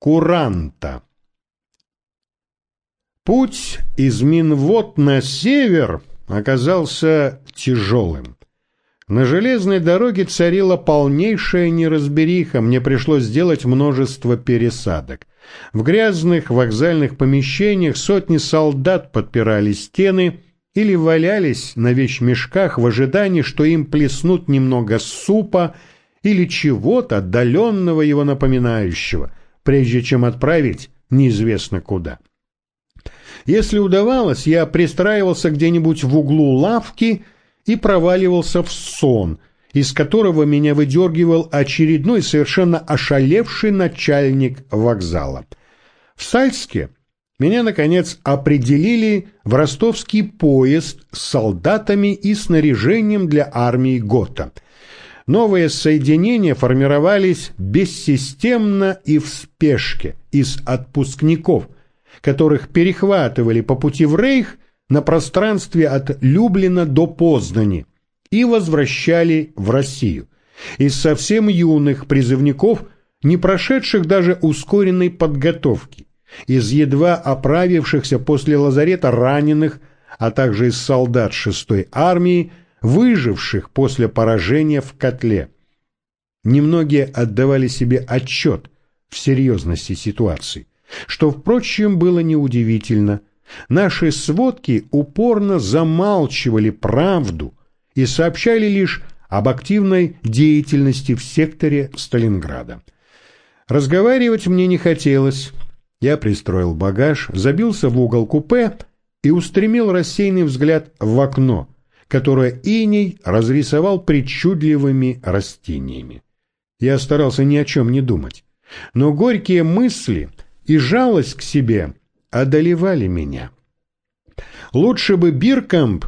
Куранта. Путь из Минвод на север оказался тяжелым. На железной дороге царила полнейшая неразбериха, мне пришлось сделать множество пересадок. В грязных вокзальных помещениях сотни солдат подпирали стены или валялись на вещмешках в ожидании, что им плеснут немного супа или чего-то отдаленного его напоминающего – прежде чем отправить неизвестно куда. Если удавалось, я пристраивался где-нибудь в углу лавки и проваливался в сон, из которого меня выдергивал очередной совершенно ошалевший начальник вокзала. В Сальске меня, наконец, определили в ростовский поезд с солдатами и снаряжением для армии ГОТА – Новые соединения формировались бессистемно и в спешке из отпускников, которых перехватывали по пути в Рейх на пространстве от Люблина до Познани и возвращали в Россию. Из совсем юных призывников, не прошедших даже ускоренной подготовки, из едва оправившихся после лазарета раненых, а также из солдат 6-й армии, выживших после поражения в котле. Немногие отдавали себе отчет в серьезности ситуации, что, впрочем, было неудивительно. Наши сводки упорно замалчивали правду и сообщали лишь об активной деятельности в секторе Сталинграда. Разговаривать мне не хотелось. Я пристроил багаж, забился в угол купе и устремил рассеянный взгляд в окно – которое иней разрисовал причудливыми растениями. Я старался ни о чем не думать, но горькие мысли и жалость к себе одолевали меня. Лучше бы Биркамп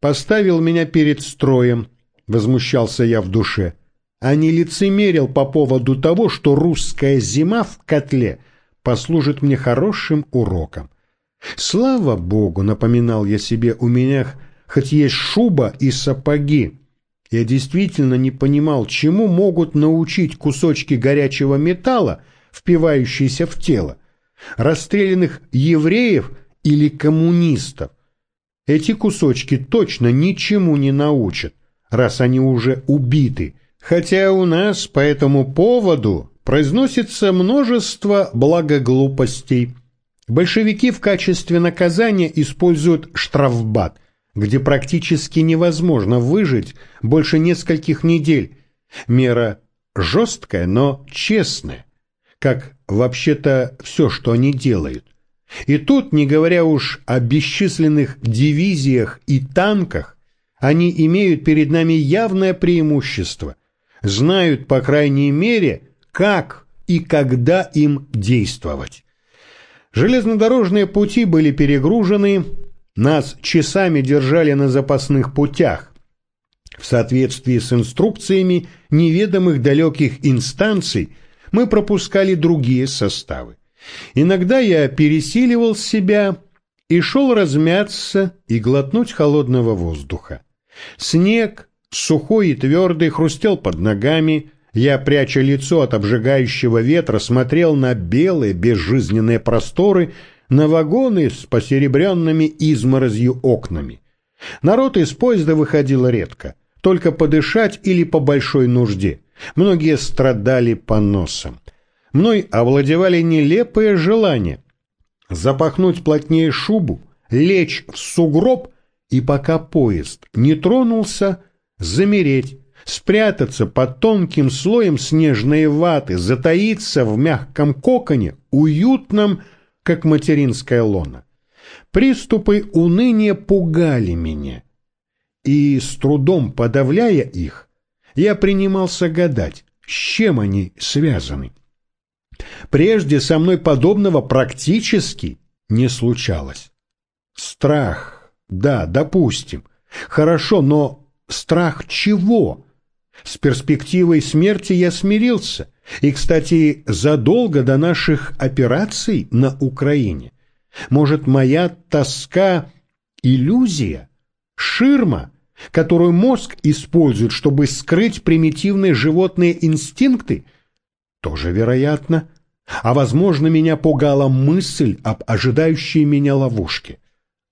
поставил меня перед строем, возмущался я в душе, а не лицемерил по поводу того, что русская зима в котле послужит мне хорошим уроком. Слава богу, напоминал я себе, у меня хоть есть шуба и сапоги. Я действительно не понимал, чему могут научить кусочки горячего металла, впивающиеся в тело, расстрелянных евреев или коммунистов. Эти кусочки точно ничему не научат, раз они уже убиты, хотя у нас по этому поводу произносится множество благоглупостей. Большевики в качестве наказания используют штрафбат – где практически невозможно выжить больше нескольких недель. Мера жесткая, но честная, как вообще-то все, что они делают. И тут, не говоря уж о бесчисленных дивизиях и танках, они имеют перед нами явное преимущество, знают, по крайней мере, как и когда им действовать. Железнодорожные пути были перегружены, нас часами держали на запасных путях. В соответствии с инструкциями неведомых далеких инстанций мы пропускали другие составы. Иногда я пересиливал себя и шел размяться и глотнуть холодного воздуха. Снег, сухой и твердый, хрустел под ногами. Я, пряча лицо от обжигающего ветра, смотрел на белые безжизненные просторы, на вагоны с посеребренными изморозью окнами. Народ из поезда выходил редко, только подышать или по большой нужде. Многие страдали по носам. Мной овладевали нелепые желания. Запахнуть плотнее шубу, лечь в сугроб и пока поезд не тронулся, замереть, спрятаться под тонким слоем снежной ваты, затаиться в мягком коконе, уютном, как материнская лона. Приступы уныния пугали меня, и с трудом подавляя их, я принимался гадать, с чем они связаны. Прежде со мной подобного практически не случалось. Страх, да, допустим, хорошо, но страх чего? С перспективой смерти я смирился – и, кстати, задолго до наших операций на Украине. Может, моя тоска – иллюзия, ширма, которую мозг использует, чтобы скрыть примитивные животные инстинкты? Тоже вероятно. а, возможно, меня пугала мысль об ожидающей меня ловушке.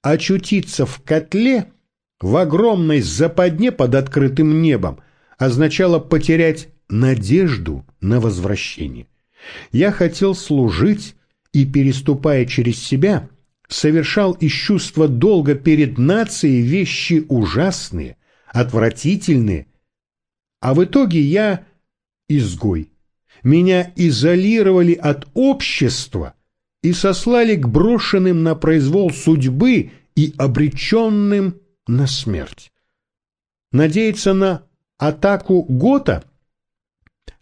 Очутиться в котле в огромной западне под открытым небом означало потерять надежду на возвращение. Я хотел служить и, переступая через себя, совершал из чувства долга перед нацией вещи ужасные, отвратительные, а в итоге я изгой. Меня изолировали от общества и сослали к брошенным на произвол судьбы и обреченным на смерть. Надеяться на атаку Гота?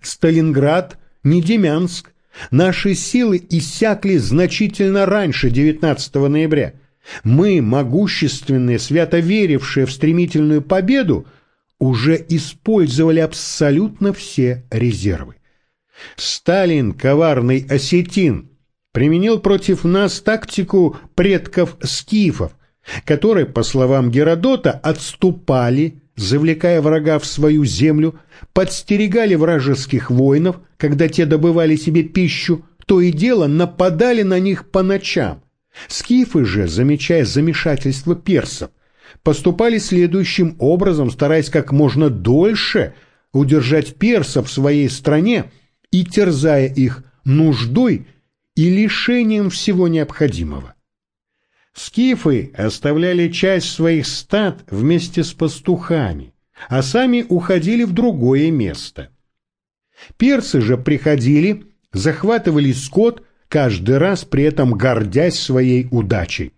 Сталинград, не Демянск. Наши силы иссякли значительно раньше 19 ноября. Мы, могущественные, свято верившие в стремительную победу, уже использовали абсолютно все резервы. Сталин, коварный осетин, применил против нас тактику предков скифов, которые, по словам Геродота, отступали, завлекая врага в свою землю, подстерегали вражеских воинов, когда те добывали себе пищу, то и дело нападали на них по ночам. Скифы же, замечая замешательство персов, поступали следующим образом, стараясь как можно дольше удержать персов в своей стране и терзая их нуждой и лишением всего необходимого. Скифы оставляли часть своих стад вместе с пастухами, а сами уходили в другое место. Персы же приходили, захватывали скот, каждый раз при этом гордясь своей удачей.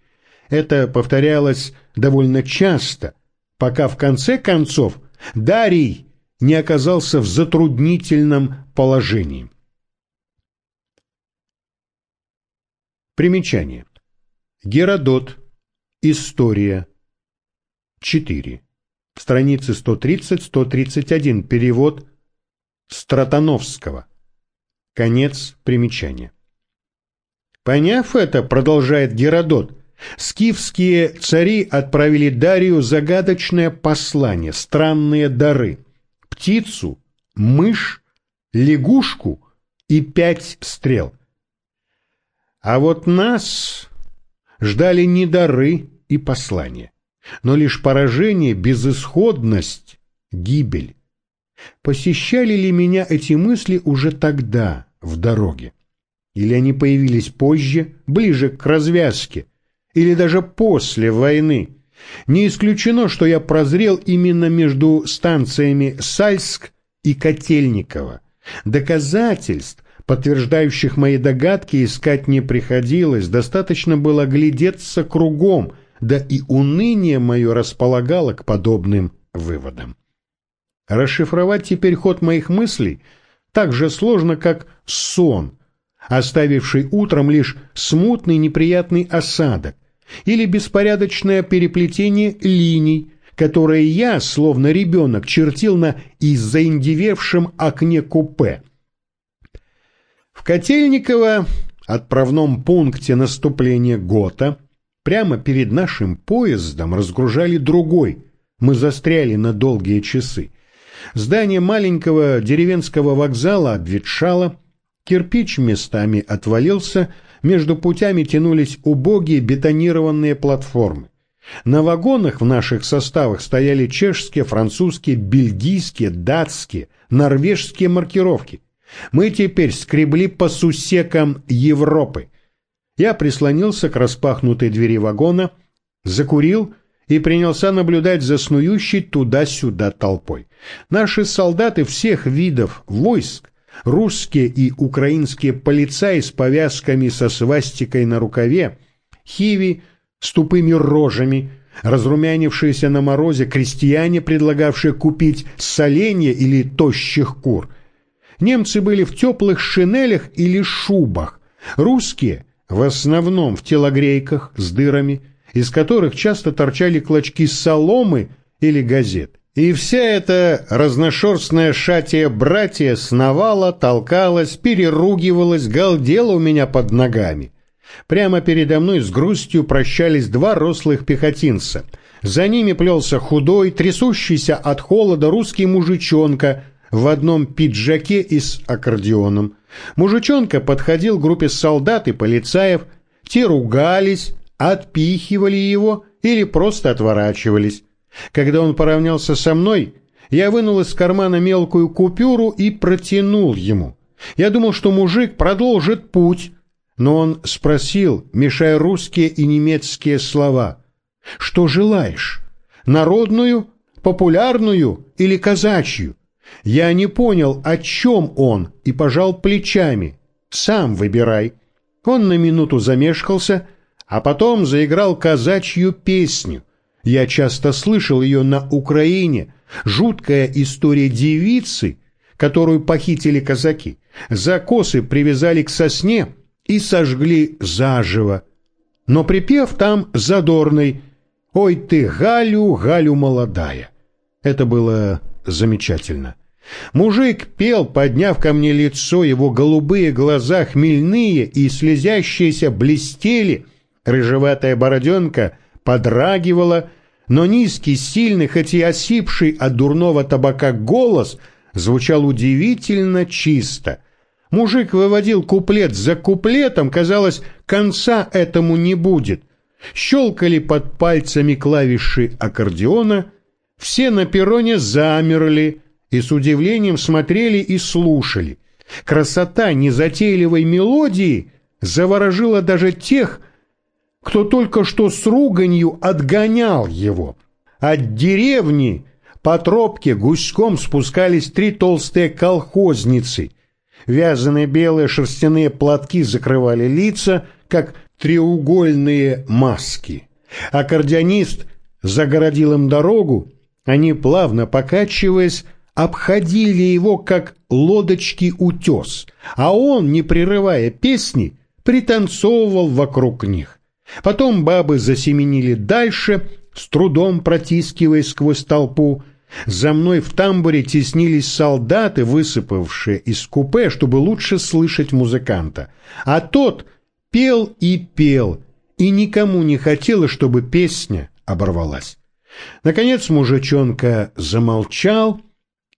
Это повторялось довольно часто, пока в конце концов Дарий не оказался в затруднительном положении. Примечание. Геродот. История. 4. Страницы 130-131. Перевод Стратановского. Конец примечания. Поняв это, продолжает Геродот, скифские цари отправили Дарию загадочное послание, странные дары, птицу, мышь, лягушку и пять стрел. А вот нас ждали не дары и послания, но лишь поражение, безысходность, гибель. Посещали ли меня эти мысли уже тогда, в дороге? Или они появились позже, ближе к развязке, или даже после войны. Не исключено, что я прозрел именно между станциями Сальск и Котельниково. Доказательств, подтверждающих мои догадки, искать не приходилось, достаточно было глядеться кругом, да и уныние мое располагало к подобным выводам. Расшифровать теперь ход моих мыслей так же сложно, как сон, оставивший утром лишь смутный неприятный осадок или беспорядочное переплетение линий, которые я, словно ребенок, чертил на иззаиндевевшем окне купе. Котельниково, отправном пункте наступления ГОТА, прямо перед нашим поездом разгружали другой, мы застряли на долгие часы. Здание маленького деревенского вокзала обветшало, Кирпич местами отвалился, между путями тянулись убогие бетонированные платформы. На вагонах в наших составах стояли чешские, французские, бельгийские, датские, норвежские маркировки. Мы теперь скребли по сусекам Европы. Я прислонился к распахнутой двери вагона, закурил и принялся наблюдать за снующей туда-сюда толпой. Наши солдаты всех видов войск русские и украинские полицаи с повязками со свастикой на рукаве, хиви с тупыми рожами, разрумянившиеся на морозе крестьяне, предлагавшие купить соленья или тощих кур. Немцы были в теплых шинелях или шубах, русские в основном в телогрейках с дырами, из которых часто торчали клочки соломы или газет. И вся эта разношерстная шатия братья сновала, толкалась, переругивалась, галдела у меня под ногами. Прямо передо мной с грустью прощались два рослых пехотинца. За ними плелся худой, трясущийся от холода русский мужичонка в одном пиджаке и с аккордеоном. Мужичонка подходил к группе солдат и полицаев, те ругались, отпихивали его или просто отворачивались. Когда он поравнялся со мной, я вынул из кармана мелкую купюру и протянул ему. Я думал, что мужик продолжит путь, но он спросил, мешая русские и немецкие слова, «Что желаешь? Народную, популярную или казачью?» Я не понял, о чем он, и пожал плечами. «Сам выбирай». Он на минуту замешкался, а потом заиграл казачью песню. Я часто слышал ее на Украине. Жуткая история девицы, которую похитили казаки. За косы привязали к сосне и сожгли заживо. Но припев там задорный «Ой ты, Галю, Галю молодая». Это было замечательно. Мужик пел, подняв ко мне лицо, его голубые глаза хмельные и слезящиеся блестели, рыжеватая бороденка подрагивала, но низкий, сильный, хоть и осипший от дурного табака голос звучал удивительно чисто, Мужик выводил куплет за куплетом, казалось, конца этому не будет. Щелкали под пальцами клавиши аккордеона, все на перроне замерли и с удивлением смотрели и слушали. Красота незатейливой мелодии заворожила даже тех, кто только что с руганью отгонял его. От деревни по тропке гуськом спускались три толстые колхозницы – Вязаные белые шерстяные платки закрывали лица, как треугольные маски. Аккордеонист загородил им дорогу, они, плавно покачиваясь, обходили его, как лодочки утес, а он, не прерывая песни, пританцовывал вокруг них. Потом бабы засеменили дальше, с трудом протискиваясь сквозь толпу, за мной в тамбуре теснились солдаты, высыпавшие из купе, чтобы лучше слышать музыканта. А тот пел и пел, и никому не хотелось, чтобы песня оборвалась. Наконец мужичонка замолчал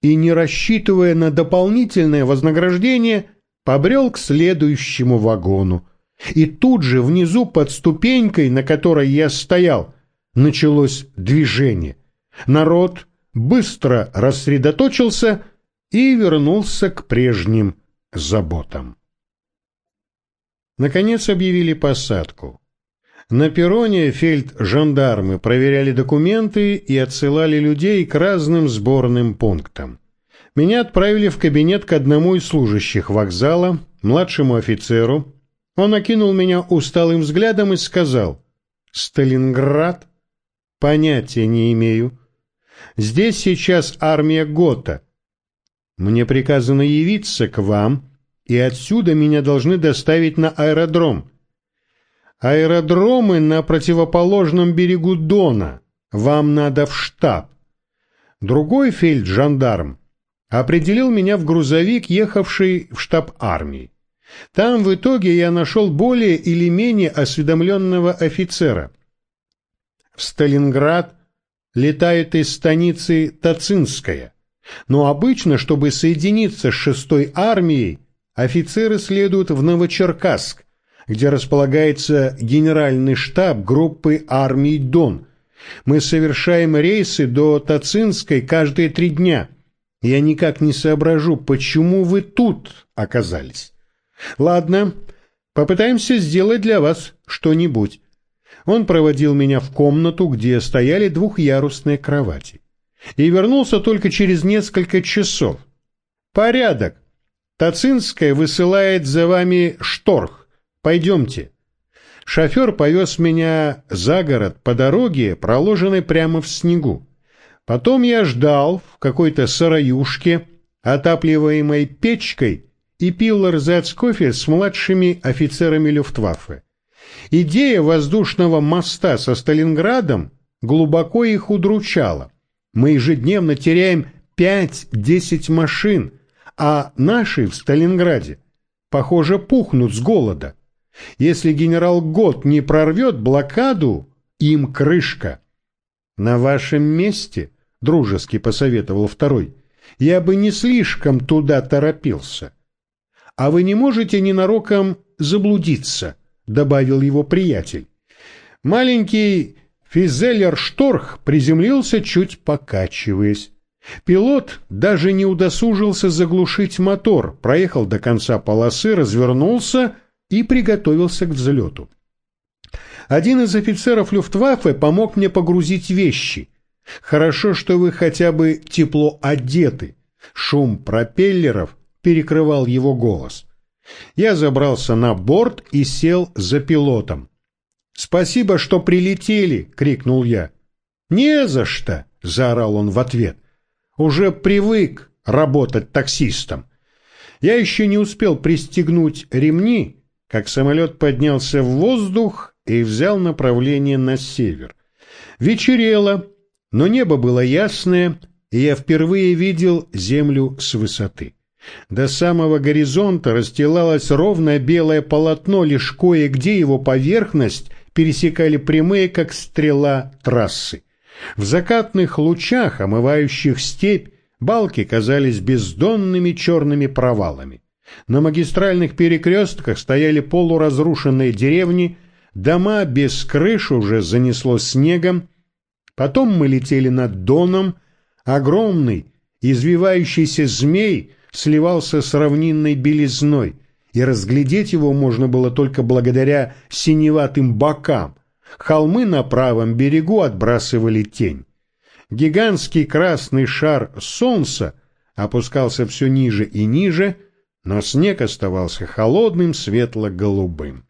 и, не рассчитывая на дополнительное вознаграждение, побрел к следующему вагону. И тут же внизу под ступенькой, на которой я стоял, началось движение. Народ быстро рассредоточился и вернулся к прежним заботам. Наконец объявили посадку. На перроне фельд-жандармы проверяли документы и отсылали людей к разным сборным пунктам. Меня отправили в кабинет к одному из служащих вокзала, младшему офицеру. Он окинул меня усталым взглядом и сказал «Сталинград? Понятия не имею. Здесь сейчас армия Гота. Мне приказано явиться к вам, и отсюда меня должны доставить на аэродром. Аэродромы на противоположном берегу Дона. Вам надо в штаб. Другой фельд-жандарм определил меня в грузовик, ехавший в штаб армии. Там в итоге я нашел более или менее осведомленного офицера. В Сталинград летает из станицы Тацинская. Но обычно, чтобы соединиться с шестой армией, офицеры следуют в Новочеркасск, где располагается генеральный штаб группы армий Дон. Мы совершаем рейсы до Тацинской каждые три дня. Я никак не соображу, почему вы тут оказались. Ладно, попытаемся сделать для вас что-нибудь. Он проводил меня в комнату, где стояли двухъярусные кровати. И вернулся только через несколько часов. «Порядок. Тацинская высылает за вами шторх. Пойдемте». Шофер повез меня за город по дороге, проложенной прямо в снегу. Потом я ждал в какой-то сараюшке, отапливаемой печкой, и пил рзац кофе с младшими офицерами Люфтваффе. Идея воздушного моста со Сталинградом глубоко их удручала. Мы ежедневно теряем 5-10 машин, а наши в Сталинграде, похоже, пухнут с голода. Если генерал Гот не прорвет блокаду, им крышка. На вашем месте, дружески посоветовал второй, я бы не слишком туда торопился. а вы не можете ненароком заблудиться, добавил его приятель. Маленький Физеллер-шторх приземлился, чуть покачиваясь. Пилот даже не удосужился заглушить мотор, проехал до конца полосы, развернулся и приготовился к взлету. Один из офицеров Люфтваффе помог мне погрузить вещи. Хорошо, что вы хотя бы тепло одеты. Шум пропеллеров перекрывал его голос. Я забрался на борт и сел за пилотом. «Спасибо, что прилетели!» — крикнул я. «Не за что!» — заорал он в ответ. «Уже привык работать таксистом. Я еще не успел пристегнуть ремни, как самолет поднялся в воздух и взял направление на север. Вечерело, но небо было ясное, и я впервые видел землю с высоты. До самого горизонта расстилалось ровное белое полотно, лишь кое-где его поверхность пересекали прямые, как стрела, трассы. В закатных лучах, омывающих степь, балки казались бездонными черными провалами. На магистральных перекрестках стояли полуразрушенные деревни, дома без крыш уже занесло снегом. Потом мы летели над Доном, огромный, извивающийся змей сливался с равнинной белизной, и разглядеть его можно было только благодаря синеватым бокам. Холмы на правом берегу отбрасывали тень. Гигантский красный шар солнца опускался все ниже и ниже, но снег оставался холодным светло-голубым.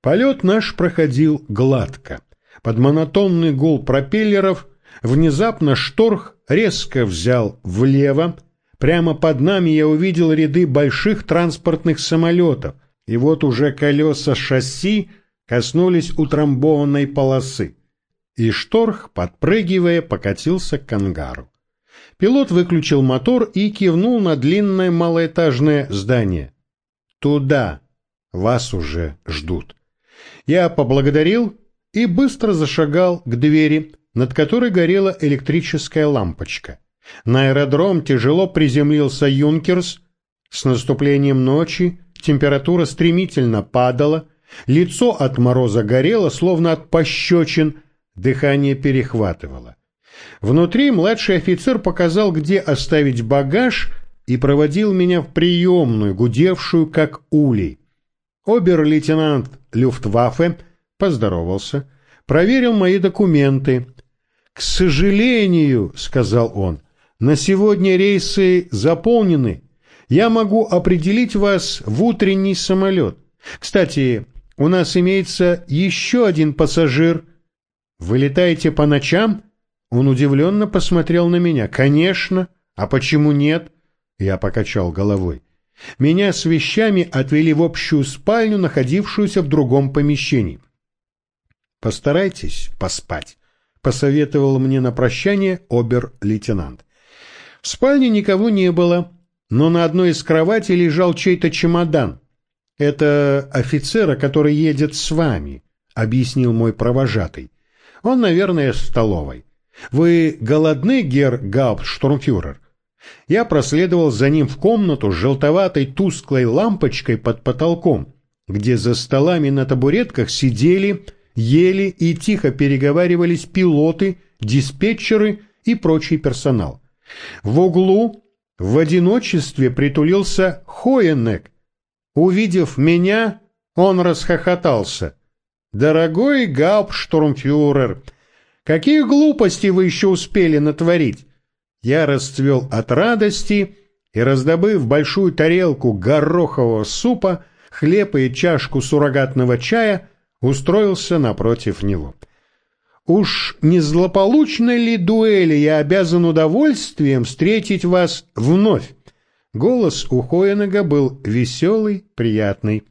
Полет наш проходил гладко. Под монотонный гул пропеллеров внезапно шторх резко взял влево, Прямо под нами я увидел ряды больших транспортных самолетов, и вот уже колеса шасси коснулись утрамбованной полосы. И шторх, подпрыгивая, покатился к ангару. Пилот выключил мотор и кивнул на длинное малоэтажное здание. «Туда! Вас уже ждут!» Я поблагодарил и быстро зашагал к двери, над которой горела электрическая лампочка. На аэродром тяжело приземлился «Юнкерс». С наступлением ночи температура стремительно падала, лицо от мороза горело, словно от пощечин, дыхание перехватывало. Внутри младший офицер показал, где оставить багаж, и проводил меня в приемную, гудевшую как улей. Обер-лейтенант Люфтваффе поздоровался, проверил мои документы. «К сожалению», — сказал он, — на сегодня рейсы заполнены. Я могу определить вас в утренний самолет. Кстати, у нас имеется еще один пассажир. Вы летаете по ночам? Он удивленно посмотрел на меня. Конечно. А почему нет? Я покачал головой. Меня с вещами отвели в общую спальню, находившуюся в другом помещении. Постарайтесь поспать, посоветовал мне на прощание обер-лейтенант. В спальне никого не было, но на одной из кроватей лежал чей-то чемодан. «Это офицера, который едет с вами», — объяснил мой провожатый. «Он, наверное, в столовой. Вы голодны, гер Гауптштурмфюрер?» Я проследовал за ним в комнату с желтоватой тусклой лампочкой под потолком, где за столами на табуретках сидели, ели и тихо переговаривались пилоты, диспетчеры и прочий персонал. В углу в одиночестве притулился Хоенек. Увидев меня, он расхохотался. «Дорогой Гауптштурмфюрер, какие глупости вы еще успели натворить?» Я расцвел от радости и, раздобыв большую тарелку горохового супа, хлеб и чашку суррогатного чая, устроился напротив него. Уж не злополучной ли дуэли я обязан удовольствием встретить вас вновь? Голос у Хоенега был веселый, приятный.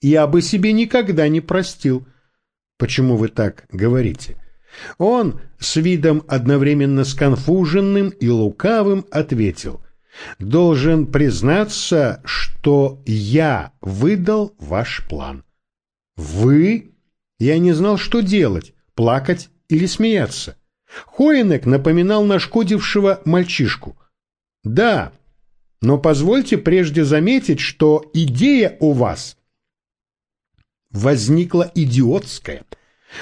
Я бы себе никогда не простил. Почему вы так говорите? Он с видом одновременно сконфуженным и лукавым ответил. Должен признаться, что я выдал ваш план. Вы? Я не знал, что делать плакать или смеяться. Хоенек напоминал нашкодившего мальчишку. Да, Но позвольте прежде заметить, что идея у вас возникла идиотская,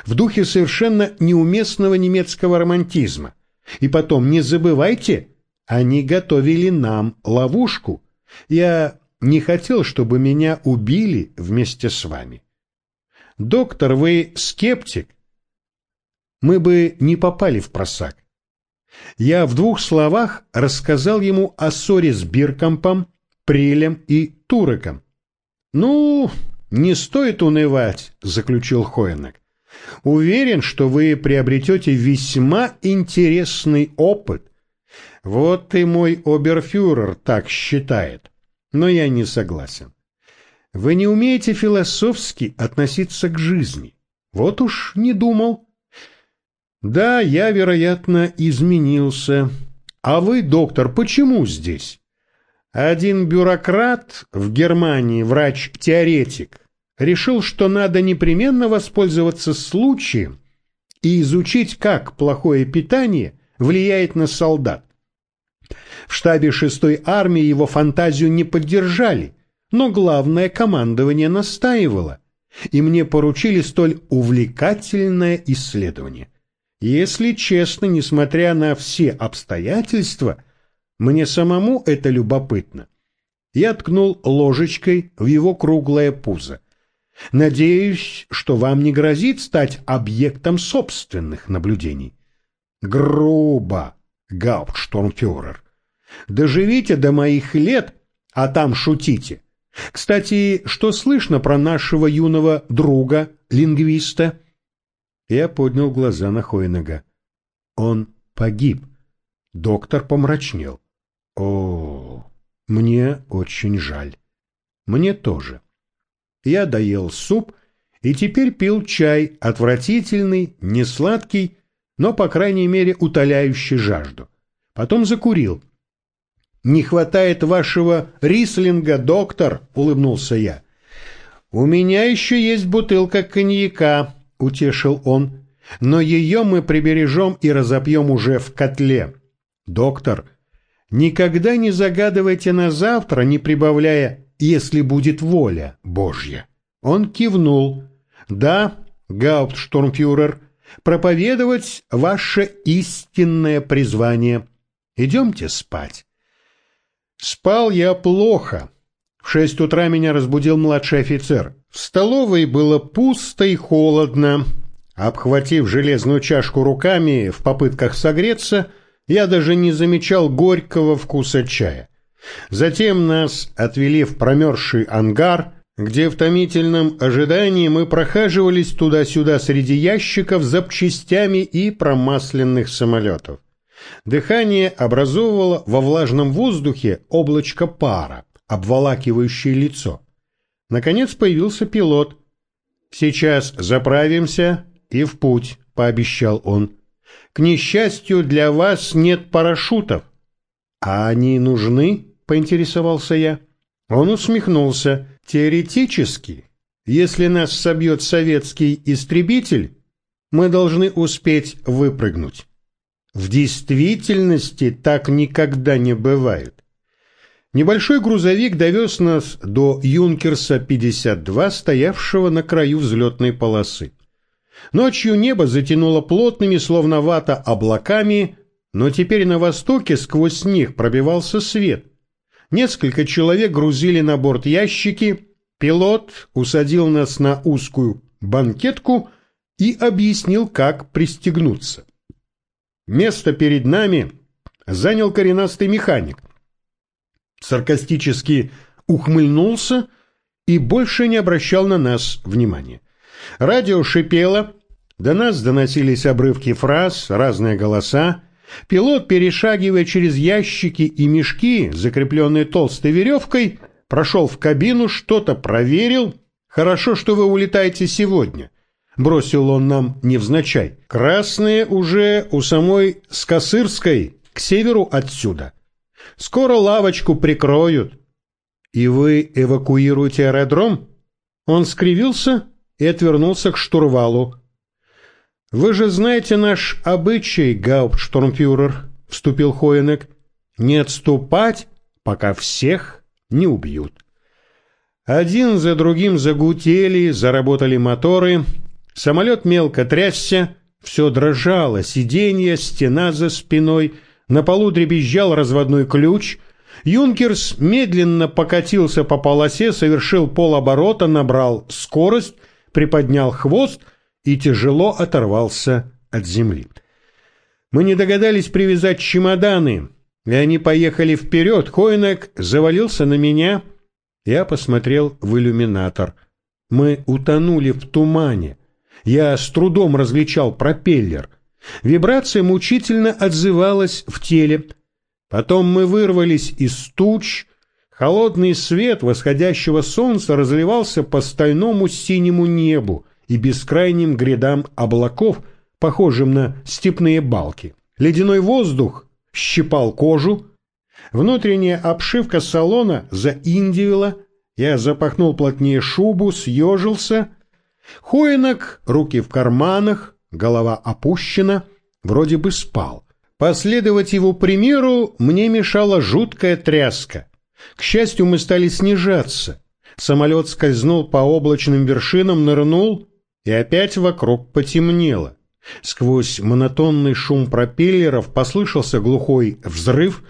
в духе совершенно неуместного немецкого романтизма. И потом, не забывайте, они готовили нам ловушку. Я не хотел, чтобы меня убили вместе с вами. Доктор, вы скептик. Мы бы не попали в просак. Я в двух словах рассказал ему о ссоре с Биркомпом, Прилем и Туреком. «Ну, не стоит унывать», — заключил Хоенек. «Уверен, что вы приобретете весьма интересный опыт. Вот и мой оберфюрер так считает, но я не согласен. Вы не умеете философски относиться к жизни. Вот уж не думал». Да, я, вероятно, изменился. А вы, доктор, почему здесь? Один бюрократ в Германии, врач-теоретик, решил, что надо непременно воспользоваться случаем и изучить, как плохое питание влияет на солдат. В штабе 6-й армии его фантазию не поддержали, но главное командование настаивало, и мне поручили столь увлекательное исследование. Если честно, несмотря на все обстоятельства, мне самому это любопытно. Я ткнул ложечкой в его круглое пузо. Надеюсь, что вам не грозит стать объектом собственных наблюдений. Грубо, гауптштурмфюрер. Доживите до моих лет, а там шутите. Кстати, что слышно про нашего юного друга, лингвиста? Я поднял глаза на Хойнага. Он погиб. Доктор помрачнел. О, мне очень жаль. Мне тоже. Я доел суп и теперь пил чай, отвратительный, несладкий, но, по крайней мере, утоляющий жажду. Потом закурил. «Не хватает вашего рислинга, доктор», — улыбнулся я. «У меня еще есть бутылка коньяка», утешил он, но ее мы прибережем и разопьем уже в котле. Доктор, никогда не загадывайте на завтра, не прибавляя «если будет воля Божья». Он кивнул. Да, гауптштурмфюрер, проповедовать ваше истинное призвание. Идемте спать. Спал я плохо. В шесть утра меня разбудил младший офицер. В столовой было пусто и холодно. Обхватив железную чашку руками в попытках согреться, я даже не замечал горького вкуса чая. Затем нас отвели в промерзший ангар, где в томительном ожидании мы прохаживались туда-сюда среди ящиков с запчастями и промасленных самолетов. Дыхание образовывало во влажном воздухе облачко пара, обволакивающее лицо. Наконец появился пилот. «Сейчас заправимся и в путь», — пообещал он. «К несчастью, для вас нет парашютов». «А они нужны?» — поинтересовался я. Он усмехнулся. «Теоретически, если нас собьет советский истребитель, мы должны успеть выпрыгнуть. В действительности так никогда не бывает. Небольшой грузовик довез нас до Юнкерса-52, стоявшего на краю взлетной полосы. Ночью небо затянуло плотными, словно вата, облаками, но теперь на востоке сквозь них пробивался свет. Несколько человек грузили на борт ящики, пилот усадил нас на узкую банкетку и объяснил, как пристегнуться. Место перед нами занял коренастый механик – саркастически ухмыльнулся и больше не обращал на нас внимания. Радио шипело, до нас доносились обрывки фраз, разные голоса. Пилот, перешагивая через ящики и мешки, закрепленные толстой веревкой, прошел в кабину, что-то проверил. «Хорошо, что вы улетаете сегодня», — бросил он нам невзначай. «Красные уже у самой Скосырской, к северу отсюда». Скоро лавочку прикроют. И вы эвакуируете аэродром? Он скривился и отвернулся к штурвалу. Вы же знаете наш обычай, гауптштурмфюрер, вступил Хоенек. Не отступать, пока всех не убьют. Один за другим загутели, заработали моторы, самолет мелко трясся, все дрожало, сиденье, стена за спиной, на полу дребезжал разводной ключ. Юнкерс медленно покатился по полосе, совершил полоборота, набрал скорость, приподнял хвост и тяжело оторвался от земли. Мы не догадались привязать чемоданы, и они поехали вперед. Койнек завалился на меня. Я посмотрел в иллюминатор. Мы утонули в тумане. Я с трудом различал пропеллер. Вибрация мучительно отзывалась в теле. Потом мы вырвались из туч. Холодный свет восходящего солнца разливался по стальному синему небу и бескрайним грядам облаков, похожим на степные балки. Ледяной воздух щипал кожу. Внутренняя обшивка салона заиндивила. Я запахнул плотнее шубу, съежился — Хоинок, руки в карманах, голова опущена, вроде бы спал. Последовать его примеру мне мешала жуткая тряска. К счастью, мы стали снижаться. Самолет скользнул по облачным вершинам, нырнул, и опять вокруг потемнело. Сквозь монотонный шум пропеллеров послышался глухой взрыв,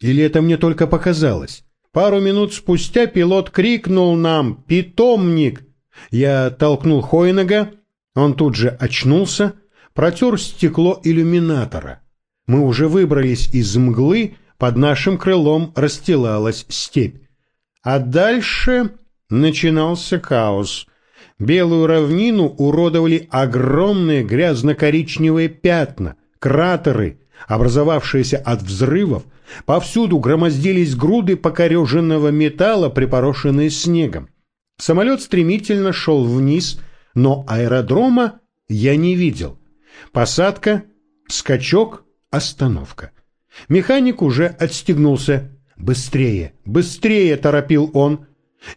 или это мне только показалось. Пару минут спустя пилот крикнул нам «Питомник!» Я толкнул Хойнага, он тут же очнулся, протер стекло иллюминатора. Мы уже выбрались из мглы, под нашим крылом расстилалась степь. А дальше начинался хаос. Белую равнину уродовали огромные грязно-коричневые пятна, кратеры, образовавшиеся от взрывов, повсюду громоздились груды покореженного металла, припорошенные снегом. Самолет стремительно шел вниз, но аэродрома я не видел. Посадка, скачок, остановка. Механик уже отстегнулся. «Быстрее, быстрее!» – торопил он.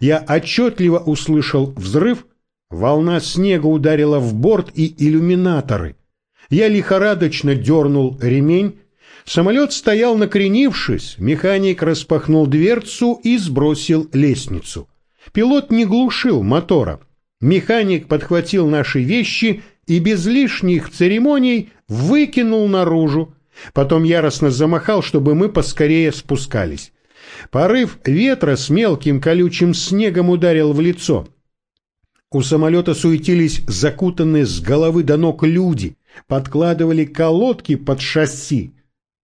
Я отчетливо услышал взрыв. Волна снега ударила в борт и иллюминаторы. Я лихорадочно дернул ремень. Самолет стоял накренившись, механик распахнул дверцу и сбросил лестницу. Пилот не глушил мотора. Механик подхватил наши вещи и без лишних церемоний выкинул наружу. Потом яростно замахал, чтобы мы поскорее спускались. Порыв ветра с мелким колючим снегом ударил в лицо. У самолета суетились закутанные с головы до ног люди, подкладывали колодки под шасси,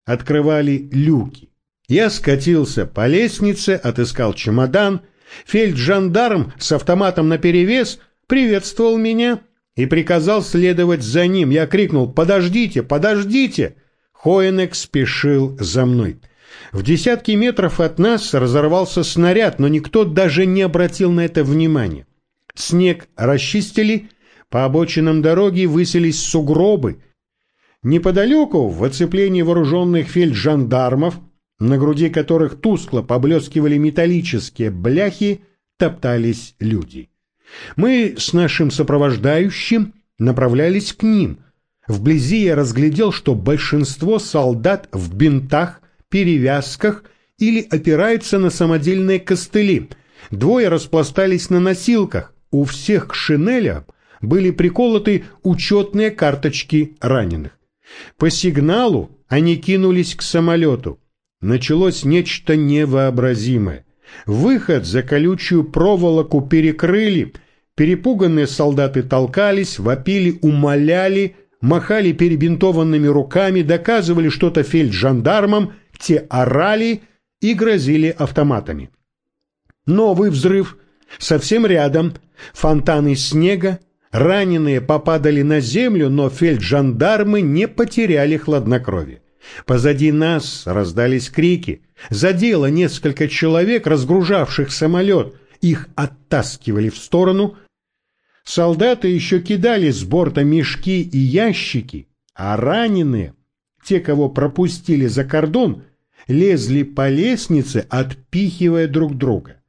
открывали люки. Я скатился по лестнице, отыскал чемодан — Фельджандарм с автоматом наперевес приветствовал меня и приказал следовать за ним. Я крикнул «Подождите, подождите!» Хоенек спешил за мной. В десятки метров от нас разорвался снаряд, но никто даже не обратил на это внимания. Снег расчистили, по обочинам дороги высились сугробы. Неподалеку, в оцеплении вооруженных фельджандармов, на груди которых тускло поблескивали металлические бляхи, топтались люди. Мы с нашим сопровождающим направлялись к ним. Вблизи я разглядел, что большинство солдат в бинтах, перевязках или опираются на самодельные костыли. Двое распластались на носилках. У всех к шинелям были приколоты учетные карточки раненых. По сигналу они кинулись к самолету началось нечто невообразимое. Выход за колючую проволоку перекрыли, перепуганные солдаты толкались, вопили, умоляли, махали перебинтованными руками, доказывали что-то фельджандармам, те орали и грозили автоматами. Новый взрыв, совсем рядом, фонтаны снега, раненые попадали на землю, но фельджандармы не потеряли хладнокровие. Позади нас раздались крики. Задело несколько человек, разгружавших самолет. Их оттаскивали в сторону. Солдаты еще кидали с борта мешки и ящики, а раненые, те, кого пропустили за кордон, лезли по лестнице, отпихивая друг друга.